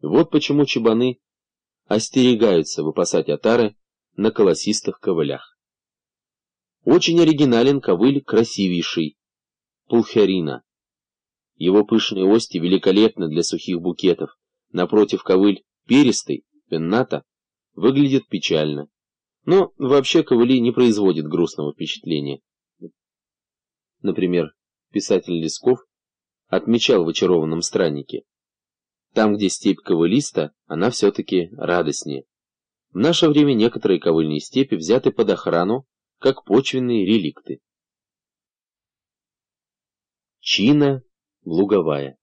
Вот почему чебаны остерегаются выпасать отары на колосистых ковылях. Очень оригинален ковыль красивейший, пулхерина. Его пышные ости великолепны для сухих букетов. Напротив ковыль перистый, пенната, выглядит печально. Но вообще ковыли не производит грустного впечатления. Например, писатель Лесков отмечал в «Очарованном страннике». Там, где степь ковылиста, она все-таки радостнее. В наше время некоторые ковыльные степи взяты под охрану, как почвенные реликты. Чина луговая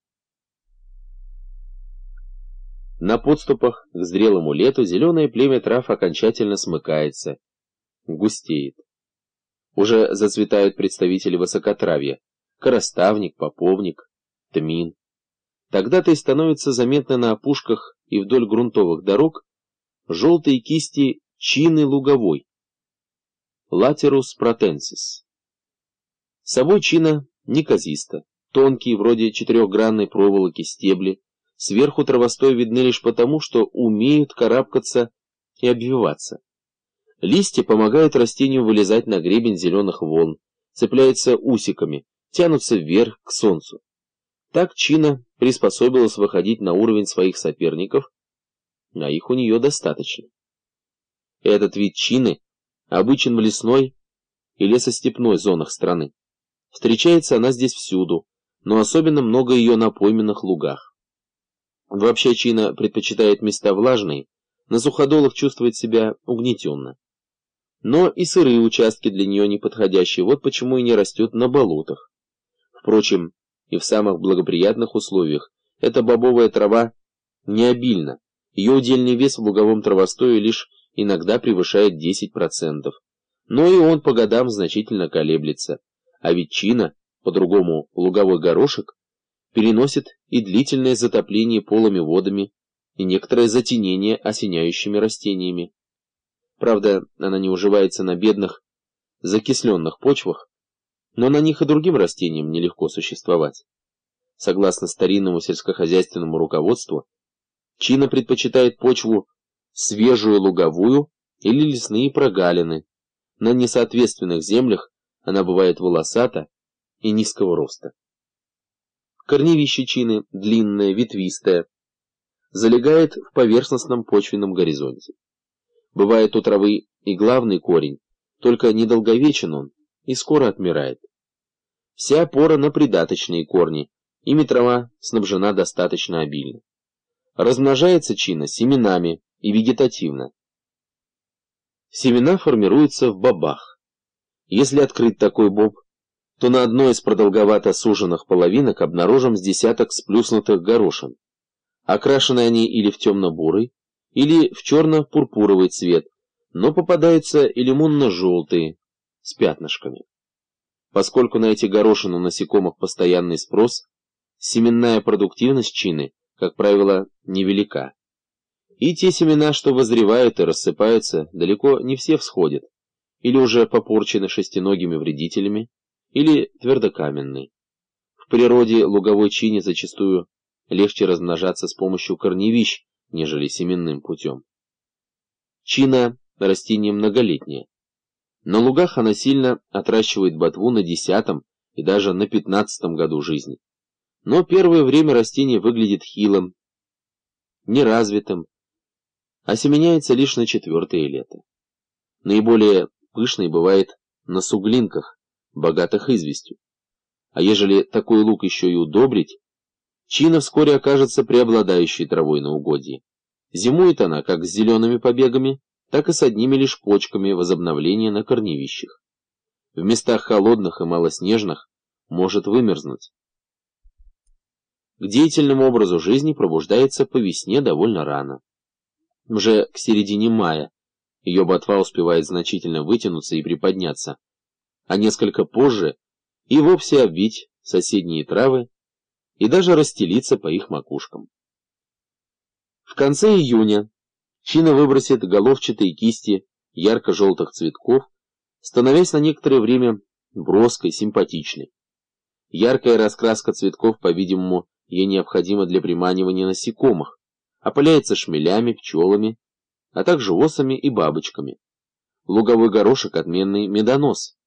На подступах к зрелому лету зеленое племя трав окончательно смыкается, густеет. Уже зацветают представители высокотравья, короставник, поповник, тмин. Тогда-то и становится заметно на опушках и вдоль грунтовых дорог желтые кисти чины луговой, латерус протенсис. Собой чина неказиста, тонкие, вроде четырехгранной проволоки стебли, сверху травостой видны лишь потому, что умеют карабкаться и обвиваться. Листья помогают растению вылезать на гребень зеленых волн, цепляются усиками, тянутся вверх к солнцу. Так Чина приспособилась выходить на уровень своих соперников, а их у нее достаточно. Этот вид Чины обычен в лесной и лесостепной зонах страны. Встречается она здесь всюду, но особенно много ее на пойменных лугах. Вообще Чина предпочитает места влажные, на суходолах чувствует себя угнетенно. Но и сырые участки для нее неподходящие, вот почему и не растет на болотах. Впрочем, и в самых благоприятных условиях эта бобовая трава не обильна, ее удельный вес в луговом травостое лишь иногда превышает 10%. Но и он по годам значительно колеблется, а ветчина, по-другому луговой горошек, переносит и длительное затопление полыми водами, и некоторое затенение осеняющими растениями. Правда, она не уживается на бедных, закисленных почвах, но на них и другим растениям нелегко существовать. Согласно старинному сельскохозяйственному руководству, Чина предпочитает почву свежую луговую или лесные прогалины. На несоответственных землях она бывает волосата и низкого роста. Корневище чины длинное, ветвистое, залегает в поверхностном почвенном горизонте. Бывает у травы и главный корень, только недолговечен он и скоро отмирает. Вся опора на придаточные корни, ими трава снабжена достаточно обильно. Размножается чина семенами и вегетативно. Семена формируются в бобах. Если открыть такой боб, то на одной из продолговато суженных половинок обнаружим с десяток сплюснутых горошин. Окрашены они или в темно-бурый, или в черно-пурпуровый цвет, но попадаются и лимонно-желтые, с пятнышками. Поскольку на эти горошины у насекомых постоянный спрос, семенная продуктивность чины, как правило, невелика. И те семена, что возревают и рассыпаются, далеко не все всходят, или уже попорчены шестиногими вредителями, или твердокаменной. В природе луговой чини зачастую легче размножаться с помощью корневищ, нежели семенным путем. Чина – растение многолетнее. На лугах она сильно отращивает ботву на десятом и даже на пятнадцатом году жизни. Но первое время растение выглядит хилым, неразвитым, осеменяется лишь на четвертое лето. Наиболее пышной бывает на суглинках, богатых известью. А ежели такой лук еще и удобрить, Чина вскоре окажется преобладающей травой на угодье. Зимует она как с зелеными побегами, так и с одними лишь почками возобновления на корневищах. В местах холодных и малоснежных может вымерзнуть. К деятельному образу жизни пробуждается по весне довольно рано. Уже к середине мая ее ботва успевает значительно вытянуться и приподняться, а несколько позже и вовсе обвить соседние травы и даже расстелиться по их макушкам. В конце июня Чина выбросит головчатые кисти ярко-желтых цветков, становясь на некоторое время броской, симпатичной. Яркая раскраска цветков, по-видимому, ей необходима для приманивания насекомых, опыляется шмелями, пчелами, а также осами и бабочками. Луговой горошек – отменный медонос.